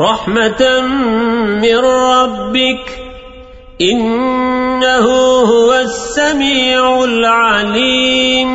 رحمة من ربك إنه هو السميع العليم.